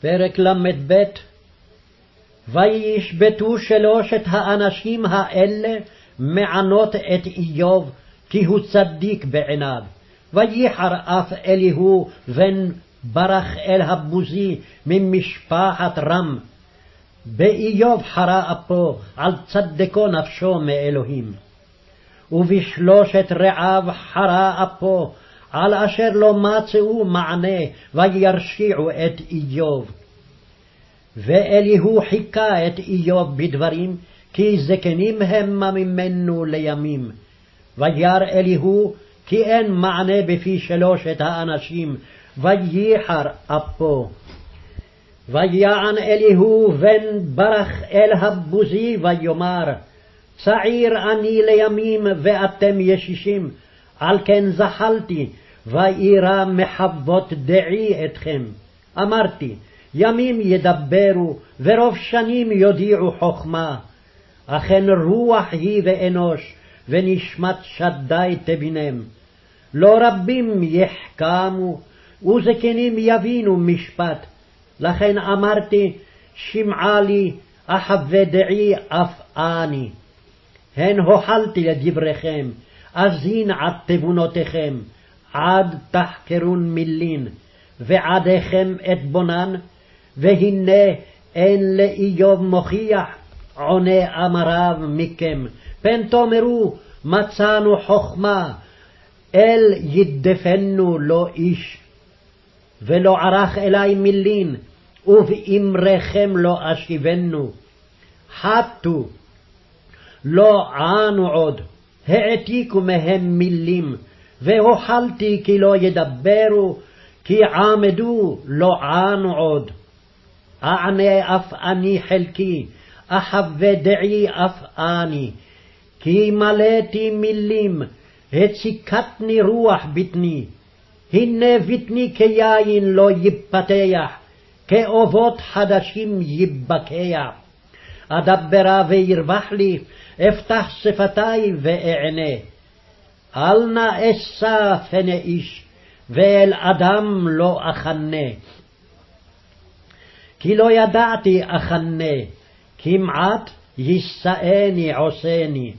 פרק ל"ב וישבתו שלושת האנשים האלה מענות את איוב, כי הוא צדיק בעיניו. וייחר אף אליהו בן ברך אל הבוזי ממשפחת רם. באיוב חרה אפו, על צדקו נפשו מאלוהים. ובשלושת רעיו חרה אפו, על אשר לא מצאו מענה, וירשיעו את איוב. ואליהו חיכה את איוב בדברים, כי זקנים המה ממנו לימים. וירא אליהו כי אין מענה בפי שלושת האנשים, וייחר אפו. ויען אליהו בן ברך אל הבוזי ויאמר, צעיר אני לימים ואתם ישישים, על כן זחלתי, ואירא מחוות דעי אתכם. אמרתי, ימים ידברו, ורוב שנים יודיעו חכמה. אכן רוח היא ואנוש, ונשמת שדי תבינם. לא רבים יחכמו, וזקנים יבינו משפט. לכן אמרתי, שמעה לי, אחווה דעי אף אני. הן הוחלתי לדבריכם, אזין עד תבונותיכם, עד תחקרון מילין, ועדיכם את בונן, והנה אין לאיוב מוכיח עונה אמריו מכם, פן תאמרו מצאנו חכמה, אל ידפנו לא איש. ולא ערך אלי מילין, ובאמריכם לא אשיבנו. חטו, לא ענו עוד, העתיקו מהם מילים, והוחלתי כי לא ידברו, כי עמדו לא ענו עוד. אענה אף אני חלקי, אחווה דעי אף אני, כי מלאתי מילים, הציקתני רוח בטני. הנה בטני כיין לא יפתח, כאובות חדשים יבקע. אדברה וירווח לי, אפתח שפתי ואענה. אל נא אשא פני איש, ואל אדם לא אחנה. כי לא ידעתי אחנה, כמעט יישאני עושני.